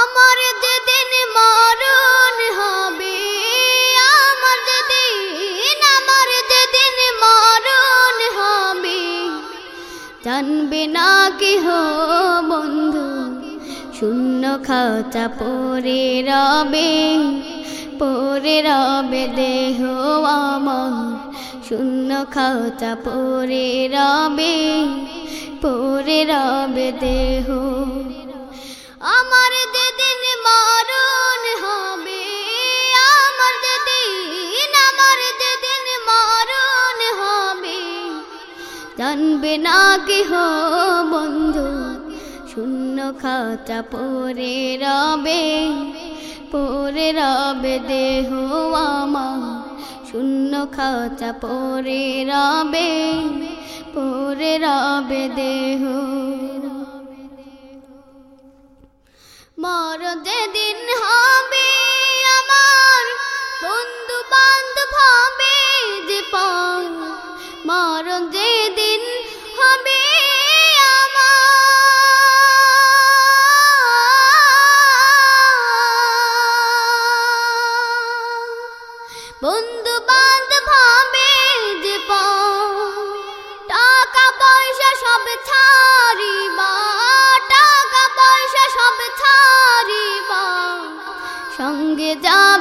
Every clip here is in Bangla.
আমার যেদিন মরণ হবে, আমার যেদিন আমার যেদিন মরণ হবে। জানবে না কেহ বন্ধু, শূন্য খাতা পরে রবে পরে রবে দেহ আমার। শূন্য খাতা পরে রবে পরে রবে দেহ আমার যেদিন মরণ হবে, আমার যেদিন আমার যেদিন মরণ হবে। জানবে না কেহ বন্ধু, শূন্য খাতা পরে রবে পরে রবে দেহ আমার। শূন্য খাতা পরে রবে পরে রবে দেহ। মর যেদিন হবে আমার বন্ধু বান্ধব হবে যে মরণ যেদিন হবে আমার।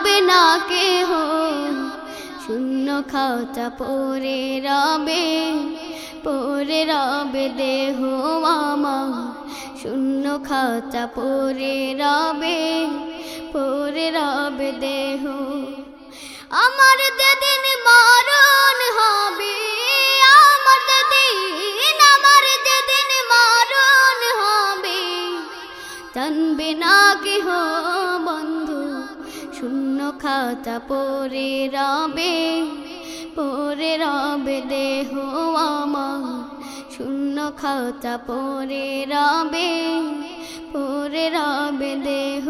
যাবে না কেহ। শূন্য খাতা পরে রবে পরে রবে দেহ আমার। শূন্য খাতা পরে রবে পরে রবে দেহ। আমার যেদিন মরণ হবে, আমার যেদিন আমার যেদিন মরণ হবে, জানবে না কেহ। শূন্য খাতা পরে রবে পরে রবে দেহ আমার। শূন্য খাতা পরে রবে পরে রবে দেহ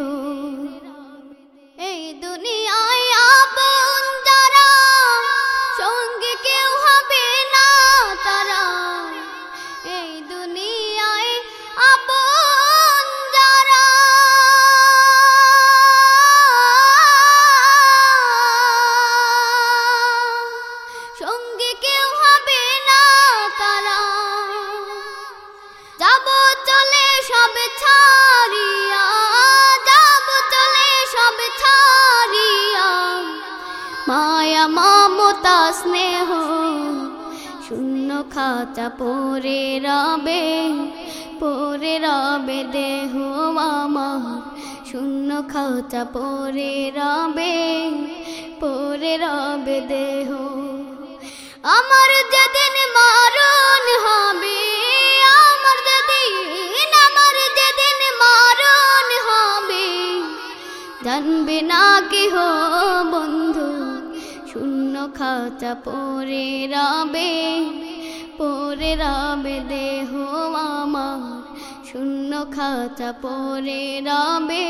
সঙ্গে যাব চলে সব ছাড়িয়া, যাব চলে সব ছাড়িয়া। স্নেহ, শূন্য খাতা পরে রবে পরে রবে দেহ আমার। শূন্য খাতা পরে রবে পরে রবে দেহ আমার যেদিন মারণ হবে, আমার যেদিন আমার যেদিন মরণ হবে। জানবে না কেহ বন্ধু, শূন্য খাতা পরে রবে পরে রবে দেহ আমার। শূন্য খাতা পরে রবে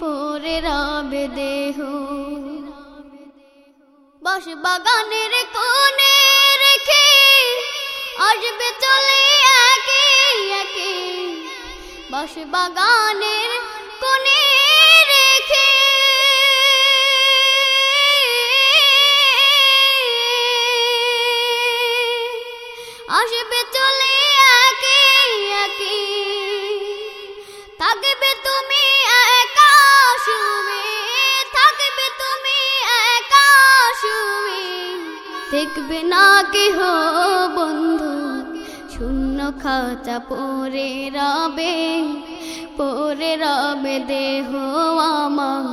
পরে রবে দেহ বাস বাগানের কোণে রেখে আসবে চলে একে একে। বাস বাগানের দেখবে না কেহ বন্ধু? শূন্য খাতা পরে রবে পরে রবে দেহ আমার।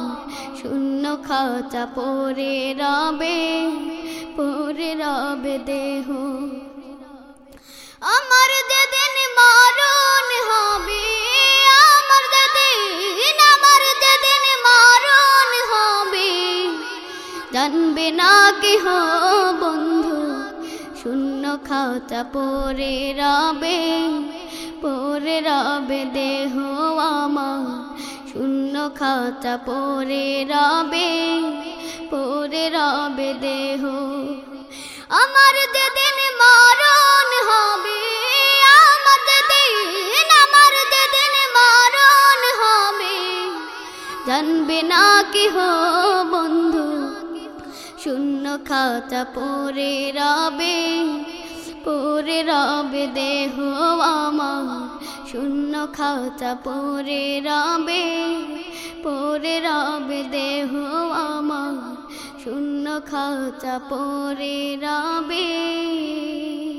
শূন্য খাতা পরে রবে পরে রবে দেহ। আমার যেদিন মরণ না কেহ, বন্ধু? শূন্য খাওয়া পরে রবে পরে রবে দেহ আমার। শূন্য খাওয়া পরে রবে পরে রবে দেহ। আমার যেদিন খাতা পরে রবে পরে রবে দেহ আমার। শূন্য খাতা পরে রবে পরে রবে দেহ আমার। শূন্য খাতা পরে রবে রবে।